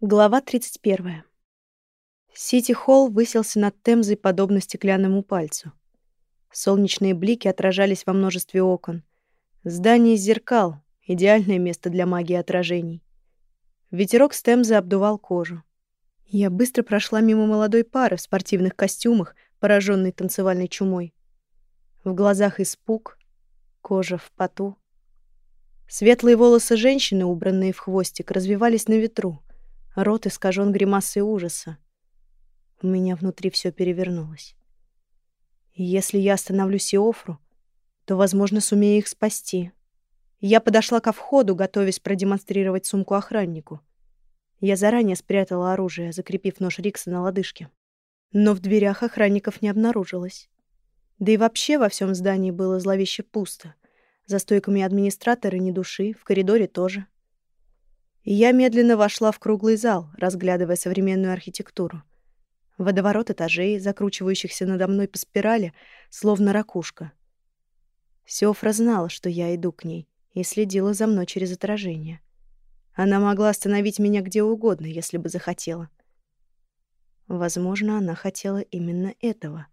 Глава 31. Сити-холл высился над Темзой подобно стеклянному пальцу. Солнечные блики отражались во множестве окон. Здание из зеркал — идеальное место для магии отражений. Ветерок с Темзы обдувал кожу. Я быстро прошла мимо молодой пары в спортивных костюмах, пораженной танцевальной чумой. В глазах испуг, кожа в поту. Светлые волосы женщины, убранные в хвостик, развивались на ветру — Рот искажен гримасой ужаса. У меня внутри все перевернулось. И если я остановлю Сиофру, то, возможно, сумею их спасти. Я подошла ко входу, готовясь продемонстрировать сумку охраннику. Я заранее спрятала оружие, закрепив нож Рикса на лодыжке. Но в дверях охранников не обнаружилось. Да и вообще во всем здании было зловеще пусто. За стойками администратора ни души, в коридоре тоже — и я медленно вошла в круглый зал, разглядывая современную архитектуру. Водоворот этажей, закручивающихся надо мной по спирали, словно ракушка. Сёфра знала, что я иду к ней, и следила за мной через отражение. Она могла остановить меня где угодно, если бы захотела. Возможно, она хотела именно этого.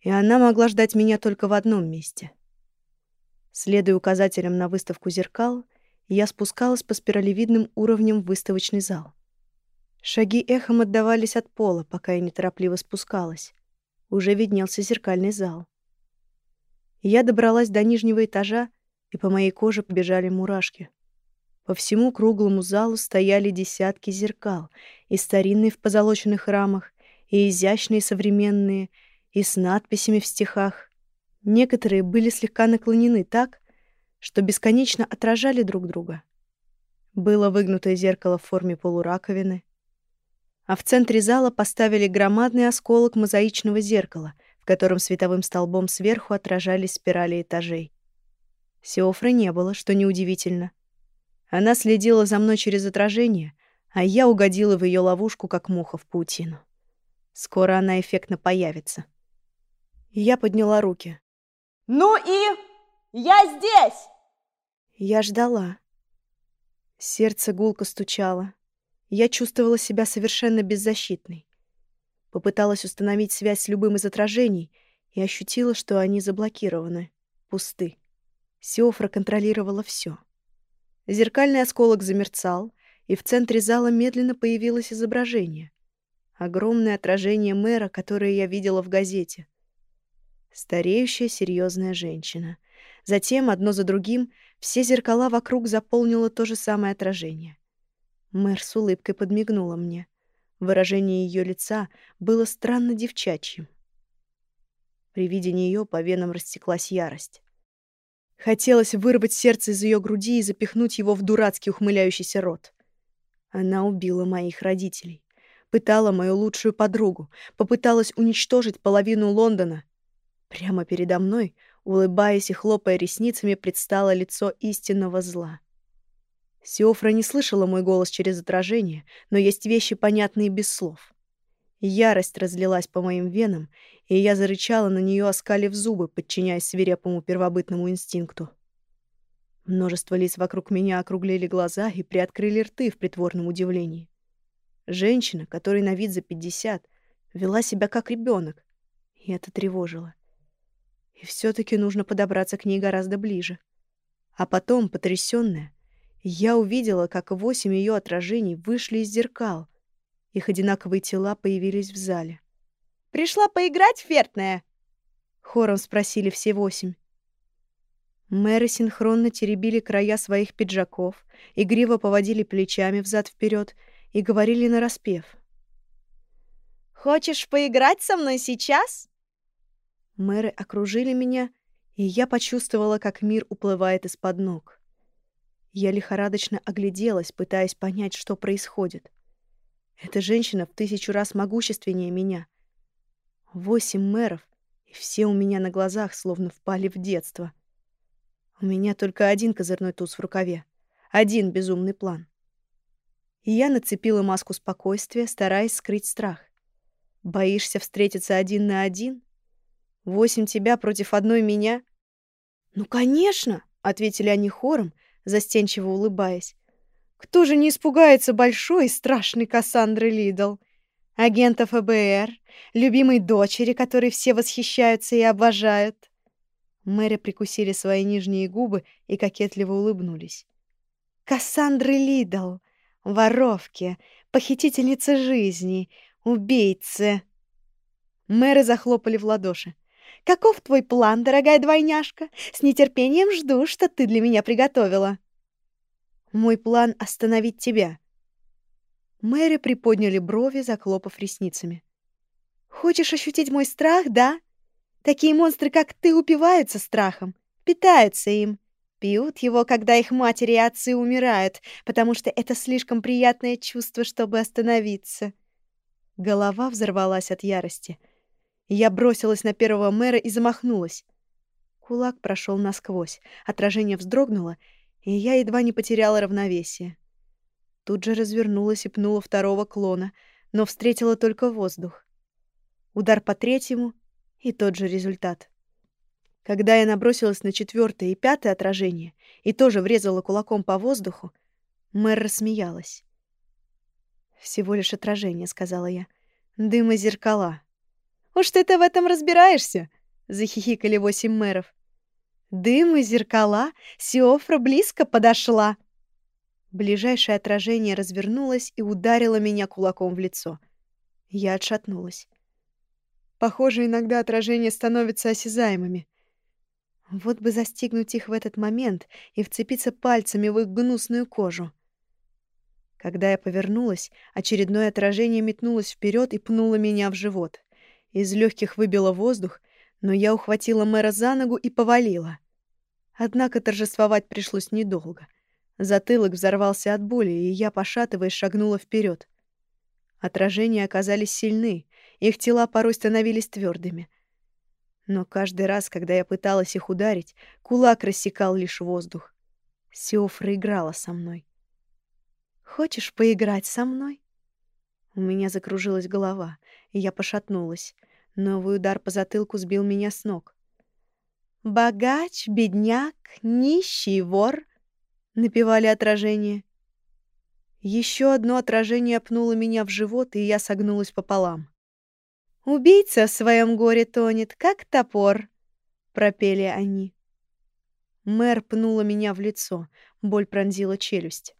И она могла ждать меня только в одном месте. Следуя указателям на выставку зеркал, я спускалась по спиралевидным уровням в выставочный зал. Шаги эхом отдавались от пола, пока я неторопливо спускалась. Уже виднелся зеркальный зал. Я добралась до нижнего этажа, и по моей коже побежали мурашки. По всему круглому залу стояли десятки зеркал, и старинные в позолоченных рамах, и изящные современные, и с надписями в стихах. Некоторые были слегка наклонены так, что бесконечно отражали друг друга. Было выгнутое зеркало в форме полураковины, а в центре зала поставили громадный осколок мозаичного зеркала, в котором световым столбом сверху отражались спирали этажей. Сеофры не было, что неудивительно. Она следила за мной через отражение, а я угодила в ее ловушку, как муха в паутину. Скоро она эффектно появится. я подняла руки. «Ну и я здесь!» Я ждала. Сердце гулко стучало. Я чувствовала себя совершенно беззащитной. Попыталась установить связь с любым из отражений и ощутила, что они заблокированы, пусты. Сиофра контролировала все. Зеркальный осколок замерцал, и в центре зала медленно появилось изображение. Огромное отражение мэра, которое я видела в газете. Стареющая серьезная женщина. Затем, одно за другим, все зеркала вокруг заполнило то же самое отражение. Мэр с улыбкой подмигнула мне. Выражение ее лица было странно девчачьим. При виде нее по венам растеклась ярость. Хотелось вырвать сердце из ее груди и запихнуть его в дурацкий ухмыляющийся рот. Она убила моих родителей, пытала мою лучшую подругу, попыталась уничтожить половину Лондона. Прямо передо мной Улыбаясь и хлопая ресницами, предстало лицо истинного зла. Сиофра не слышала мой голос через отражение, но есть вещи, понятные без слов. Ярость разлилась по моим венам, и я зарычала на нее, оскалив зубы, подчиняясь свирепому первобытному инстинкту. Множество лиц вокруг меня округлили глаза и приоткрыли рты в притворном удивлении. Женщина, которой на вид за пятьдесят, вела себя как ребенок, и это тревожило. И все-таки нужно подобраться к ней гораздо ближе. А потом, потрясённая, я увидела, как восемь ее отражений вышли из зеркал. Их одинаковые тела появились в зале. «Пришла поиграть, фертная?» Хором спросили все восемь. Мэры синхронно теребили края своих пиджаков, игриво поводили плечами взад вперед и говорили нараспев. «Хочешь поиграть со мной сейчас?» Мэры окружили меня, и я почувствовала, как мир уплывает из-под ног. Я лихорадочно огляделась, пытаясь понять, что происходит. Эта женщина в тысячу раз могущественнее меня. Восемь мэров, и все у меня на глазах словно впали в детство. У меня только один козырной туз в рукаве. Один безумный план. И я нацепила маску спокойствия, стараясь скрыть страх. Боишься встретиться один на один? Восемь тебя против одной меня?» «Ну, конечно!» — ответили они хором, застенчиво улыбаясь. Кто же не испугается большой и страшной Кассандры Лидл? Агента ФБР, любимой дочери, которой все восхищаются и обожают. Мэри прикусили свои нижние губы и кокетливо улыбнулись. Кассандры Лидл, воровки, похитительницы жизни, убийцы. Мэры захлопали в ладоши. «Каков твой план, дорогая двойняшка? С нетерпением жду, что ты для меня приготовила». «Мой план — остановить тебя». Мэри приподняли брови, заклопав ресницами. «Хочешь ощутить мой страх, да? Такие монстры, как ты, упиваются страхом, питаются им, пьют его, когда их матери и отцы умирают, потому что это слишком приятное чувство, чтобы остановиться». Голова взорвалась от ярости — я бросилась на первого мэра и замахнулась. Кулак прошел насквозь, отражение вздрогнуло, и я едва не потеряла равновесие. Тут же развернулась и пнула второго клона, но встретила только воздух. Удар по третьему — и тот же результат. Когда я набросилась на четвертое и пятое отражение и тоже врезала кулаком по воздуху, мэр рассмеялась. «Всего лишь отражение», — сказала я. «Дым и зеркала». «Уж ты-то в этом разбираешься!» — захихикали восемь мэров. «Дым и зеркала! Сиофра близко подошла!» Ближайшее отражение развернулось и ударило меня кулаком в лицо. Я отшатнулась. Похоже, иногда отражения становятся осязаемыми. Вот бы застигнуть их в этот момент и вцепиться пальцами в их гнусную кожу. Когда я повернулась, очередное отражение метнулось вперед и пнуло меня в живот. Из легких выбило воздух, но я ухватила мэра за ногу и повалила. Однако торжествовать пришлось недолго. Затылок взорвался от боли, и я, пошатываясь, шагнула вперед. Отражения оказались сильны, их тела порой становились твердыми. Но каждый раз, когда я пыталась их ударить, кулак рассекал лишь воздух. Сиофра играла со мной. «Хочешь поиграть со мной?» У меня закружилась голова, и я пошатнулась. Новый удар по затылку сбил меня с ног. «Богач, бедняк, нищий, вор!» — напевали отражение. Еще одно отражение опнуло меня в живот, и я согнулась пополам. «Убийца в своем горе тонет, как топор!» — пропели они. Мэр пнула меня в лицо, боль пронзила челюсть.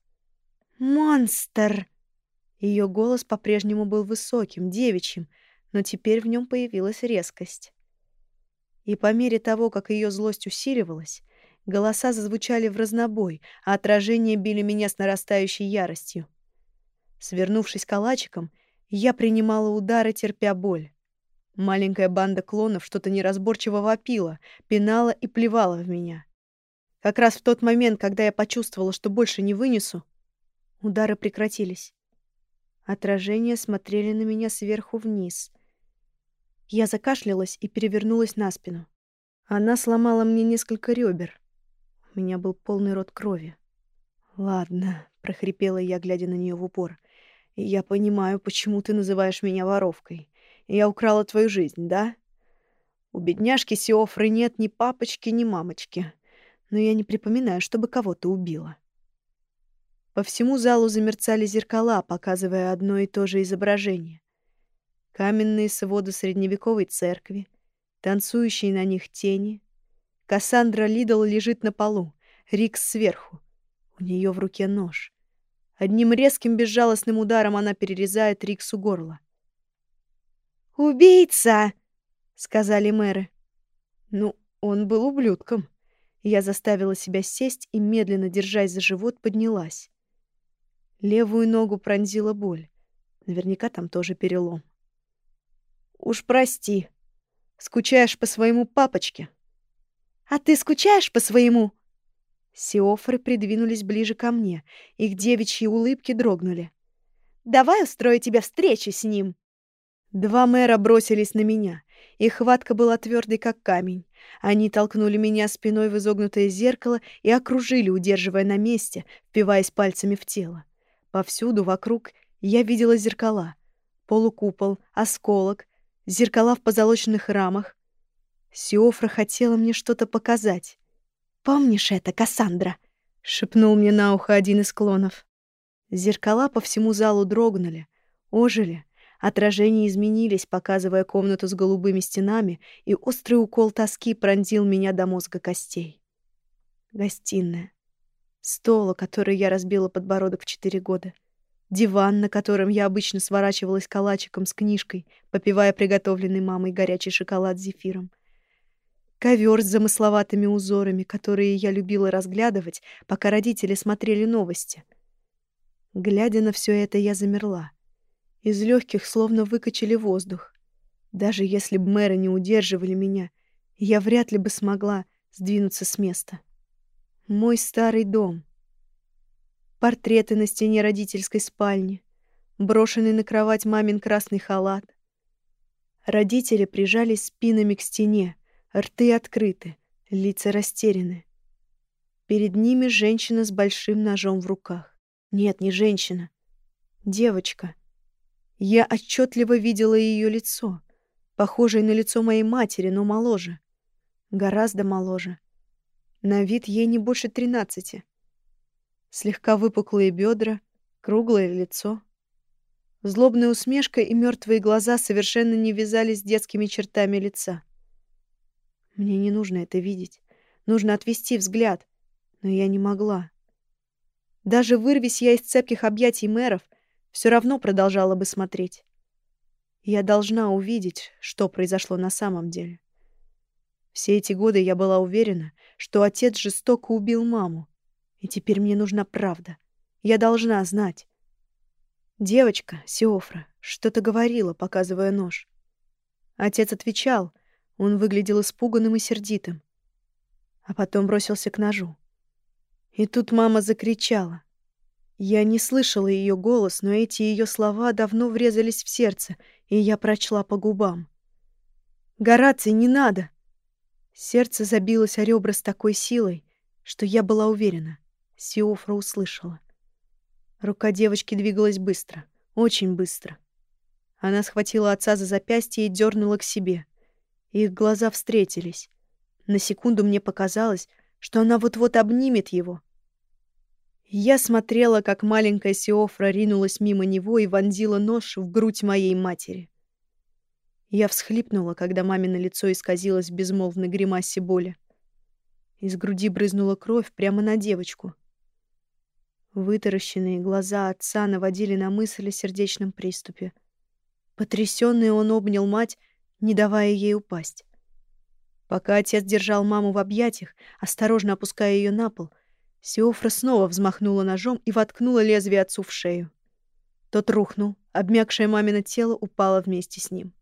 «Монстр!» Ее голос по-прежнему был высоким, девичьим, но теперь в нем появилась резкость. И по мере того, как ее злость усиливалась, голоса зазвучали в разнобой, а отражения били меня с нарастающей яростью. Свернувшись калачиком, я принимала удары, терпя боль. Маленькая банда клонов что-то неразборчиво вопила, пинала и плевала в меня. Как раз в тот момент, когда я почувствовала, что больше не вынесу, удары прекратились. Отражения смотрели на меня сверху вниз. Я закашлялась и перевернулась на спину. Она сломала мне несколько ребер. У меня был полный рот крови. «Ладно», — прохрипела я, глядя на нее в упор. «Я понимаю, почему ты называешь меня воровкой. Я украла твою жизнь, да? У бедняжки Сиофры нет ни папочки, ни мамочки. Но я не припоминаю, чтобы кого-то убила». По всему залу замерцали зеркала, показывая одно и то же изображение. Каменные своды средневековой церкви, танцующие на них тени. Кассандра Лидл лежит на полу, Рикс сверху. У нее в руке нож. Одним резким безжалостным ударом она перерезает Риксу горло. «Убийца!» — сказали мэры. Ну, он был ублюдком. Я заставила себя сесть и, медленно держась за живот, поднялась. Левую ногу пронзила боль. Наверняка там тоже перелом. «Уж прости. Скучаешь по своему папочке?» «А ты скучаешь по своему?» Сиофры придвинулись ближе ко мне. Их девичьи улыбки дрогнули. «Давай устрою тебе встречу с ним!» Два мэра бросились на меня. Их хватка была твердой, как камень. Они толкнули меня спиной в изогнутое зеркало и окружили, удерживая на месте, впиваясь пальцами в тело. Повсюду вокруг я видела зеркала. Полукупол, осколок, зеркала в позолоченных рамах. Сиофра хотела мне что-то показать. «Помнишь это, Кассандра?» — шепнул мне на ухо один из клонов. Зеркала по всему залу дрогнули, ожили, отражения изменились, показывая комнату с голубыми стенами, и острый укол тоски пронзил меня до мозга костей. Гостиная. Стол, который я разбила подбородок в четыре года. Диван, на котором я обычно сворачивалась калачиком с книжкой, попивая приготовленный мамой горячий шоколад с зефиром. Ковер с замысловатыми узорами, которые я любила разглядывать, пока родители смотрели новости — Глядя на все это, я замерла. Из легких словно выкачали воздух. Даже если бы мэры не удерживали меня, я вряд ли бы смогла сдвинуться с места. Мой старый дом. Портреты на стене родительской спальни. Брошенный на кровать мамин красный халат. Родители прижались спинами к стене, рты открыты, лица растеряны. Перед ними женщина с большим ножом в руках. Нет, не женщина. Девочка. Я отчетливо видела ее лицо, похожее на лицо моей матери, но моложе. Гораздо моложе. На вид ей не больше тринадцати. Слегка выпуклые бедра, круглое лицо. Злобная усмешка и мертвые глаза совершенно не вязались с детскими чертами лица. Мне не нужно это видеть. Нужно отвести взгляд. Но я не могла. Даже вырвись я из цепких объятий мэров, все равно продолжала бы смотреть. Я должна увидеть, что произошло на самом деле. Все эти годы я была уверена, что отец жестоко убил маму. И теперь мне нужна правда. Я должна знать. Девочка, Сиофра, что-то говорила, показывая нож. Отец отвечал. Он выглядел испуганным и сердитым. А потом бросился к ножу. И тут мама закричала. Я не слышала ее голос, но эти ее слова давно врезались в сердце, и я прочла по губам. «Гораций, не надо!» Сердце забилось о ребра с такой силой, что я была уверена. Сиофра услышала. Рука девочки двигалась быстро, очень быстро. Она схватила отца за запястье и дернула к себе. Их глаза встретились. На секунду мне показалось, что она вот-вот обнимет его. Я смотрела, как маленькая Сиофра ринулась мимо него и вонзила нож в грудь моей матери. Я всхлипнула, когда мамино лицо исказилось в безмолвной гримасе боли. Из груди брызнула кровь прямо на девочку. Вытаращенные глаза отца наводили на мысль о сердечном приступе. Потрясённый он обнял мать, не давая ей упасть. Пока отец держал маму в объятиях, осторожно опуская ее на пол, Сиофра снова взмахнула ножом и воткнула лезвие отцу в шею. Тот рухнул, обмякшее мамино тело упало вместе с ним.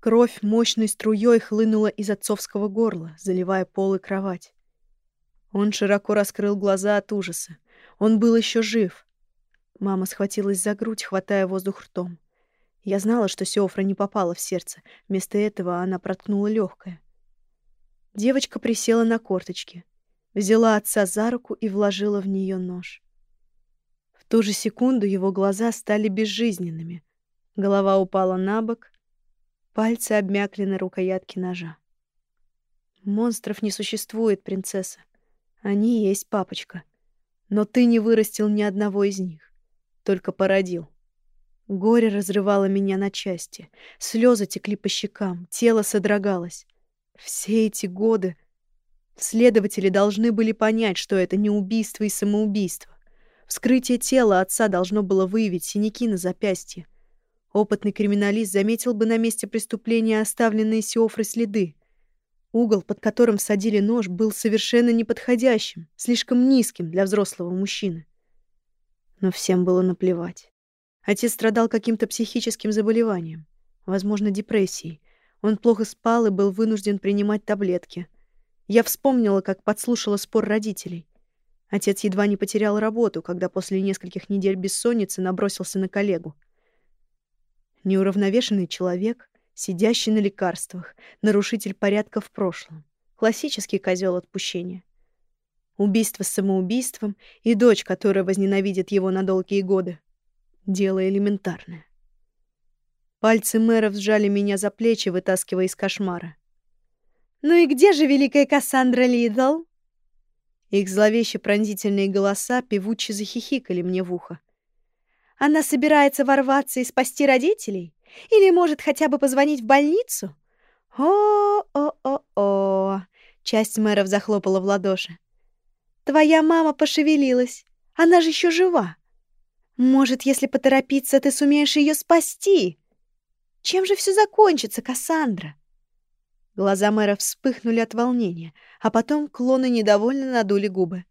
Кровь мощной струей хлынула из отцовского горла, заливая пол и кровать. Он широко раскрыл глаза от ужаса. Он был еще жив. Мама схватилась за грудь, хватая воздух ртом. Я знала, что Сеофра не попала в сердце. Вместо этого она проткнула легкое. Девочка присела на корточки, взяла отца за руку и вложила в нее нож. В ту же секунду его глаза стали безжизненными. Голова упала на бок, пальцы обмякли на рукоятке ножа. Монстров не существует, принцесса. Они есть папочка. Но ты не вырастил ни одного из них, только породил. Горе разрывало меня на части. Слезы текли по щекам, тело содрогалось. Все эти годы следователи должны были понять, что это не убийство и самоубийство. Вскрытие тела отца должно было выявить синяки на запястье. Опытный криминалист заметил бы на месте преступления оставленные Сиофрой следы. Угол, под которым садили нож, был совершенно неподходящим, слишком низким для взрослого мужчины. Но всем было наплевать. Отец страдал каким-то психическим заболеванием, возможно, депрессией. Он плохо спал и был вынужден принимать таблетки. Я вспомнила, как подслушала спор родителей. Отец едва не потерял работу, когда после нескольких недель бессонницы набросился на коллегу. Неуравновешенный человек, сидящий на лекарствах, нарушитель порядка в прошлом. Классический козел отпущения. Убийство с самоубийством и дочь, которая возненавидит его на долгие годы. Дело элементарное. Пальцы мэра сжали меня за плечи, вытаскивая из кошмара. «Ну и где же великая Кассандра Лидл?» Их зловеще пронзительные голоса певуче захихикали мне в ухо. Она собирается ворваться и спасти родителей? Или может хотя бы позвонить в больницу? О-о-о-о! Часть мэров захлопала в ладоши. Твоя мама пошевелилась. Она же еще жива. Может, если поторопиться, ты сумеешь ее спасти? Чем же все закончится, Кассандра? Глаза мэра вспыхнули от волнения, а потом клоны недовольно надули губы.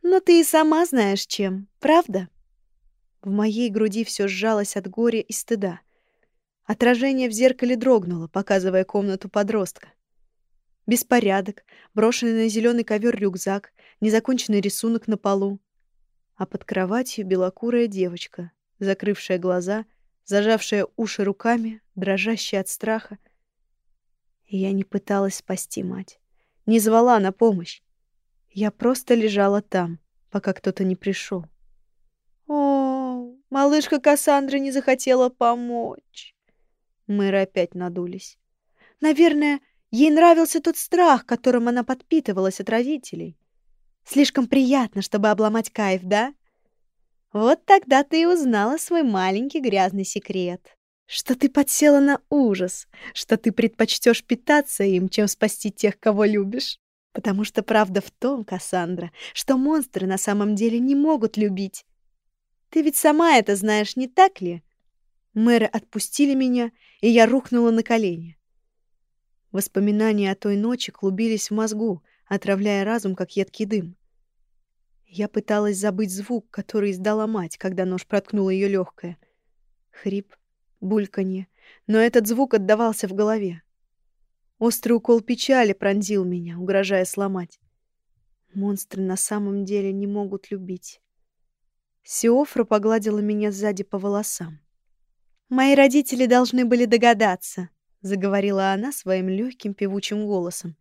«Но ты и сама знаешь, чем, правда?» В моей груди все сжалось от горя и стыда. Отражение в зеркале дрогнуло, показывая комнату подростка. Беспорядок, брошенный на зеленый ковер рюкзак, незаконченный рисунок на полу. А под кроватью белокурая девочка, закрывшая глаза, зажавшая уши руками, дрожащая от страха. Я не пыталась спасти мать, не звала на помощь. Я просто лежала там, пока кто-то не пришел. О, малышка Кассандра не захотела помочь. Мэры опять надулись. Наверное, ей нравился тот страх, которым она подпитывалась от родителей. Слишком приятно, чтобы обломать кайф, да? Вот тогда ты и узнала свой маленький грязный секрет. Что ты подсела на ужас, что ты предпочтешь питаться им, чем спасти тех, кого любишь. Потому что правда в том, Кассандра, что монстры на самом деле не могут любить. Ты ведь сама это знаешь, не так ли? Мэры отпустили меня, и я рухнула на колени. Воспоминания о той ночи клубились в мозгу, отравляя разум, как едкий дым. Я пыталась забыть звук, который издала мать, когда нож проткнул ее легкое. Хрип, бульканье, но этот звук отдавался в голове. Острый укол печали пронзил меня, угрожая сломать. Монстры на самом деле не могут любить. Сиофра погладила меня сзади по волосам. «Мои родители должны были догадаться», — заговорила она своим легким певучим голосом.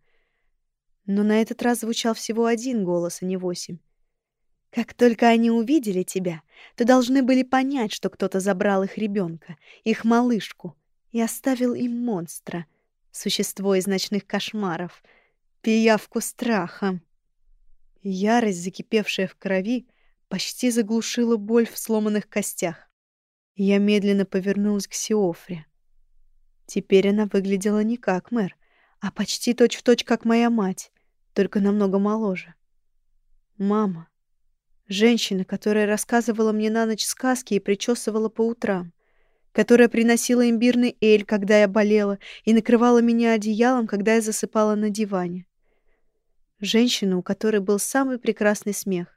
Но на этот раз звучал всего один голос, а не восемь. «Как только они увидели тебя, то должны были понять, что кто-то забрал их ребенка, их малышку, и оставил им монстра, существо из ночных кошмаров, пиявку страха». Ярость, закипевшая в крови, почти заглушила боль в сломанных костях. Я медленно повернулась к Сиофре. Теперь она выглядела не как мэр, а почти точь-в-точь, точь, как моя мать, только намного моложе. Мама. Женщина, которая рассказывала мне на ночь сказки и причесывала по утрам, которая приносила имбирный эль, когда я болела, и накрывала меня одеялом, когда я засыпала на диване. Женщина, у которой был самый прекрасный смех,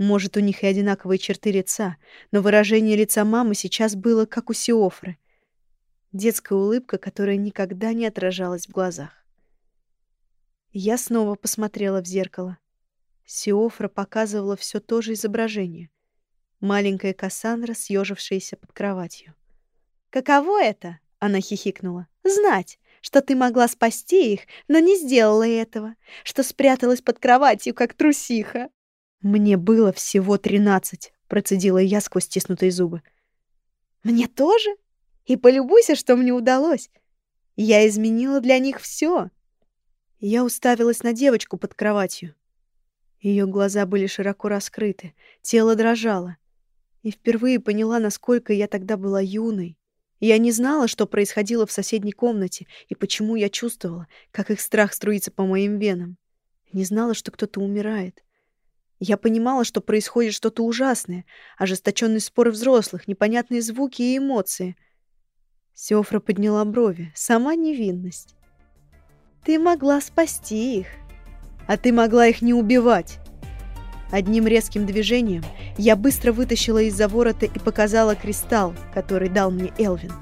может, у них и одинаковые черты лица, но выражение лица мамы сейчас было как у Сиофры. Детская улыбка, которая никогда не отражалась в глазах. Я снова посмотрела в зеркало. Сиофра показывала все то же изображение. Маленькая Кассандра, съежившаяся под кроватью. «Каково это?» — она хихикнула. «Знать, что ты могла спасти их, но не сделала этого, что спряталась под кроватью, как трусиха». «Мне было всего тринадцать», — процедила я сквозь стиснутые зубы. «Мне тоже? И полюбуйся, что мне удалось. Я изменила для них все. Я уставилась на девочку под кроватью. Ее глаза были широко раскрыты, тело дрожало. И впервые поняла, насколько я тогда была юной. Я не знала, что происходило в соседней комнате и почему я чувствовала, как их страх струится по моим венам. Не знала, что кто-то умирает. Я понимала, что происходит что-то ужасное, ожесточенные споры взрослых, непонятные звуки и эмоции. Сёфра подняла брови. Сама невинность. Ты могла спасти их. А ты могла их не убивать. Одним резким движением я быстро вытащила из-за ворота и показала кристалл, который дал мне Элвин.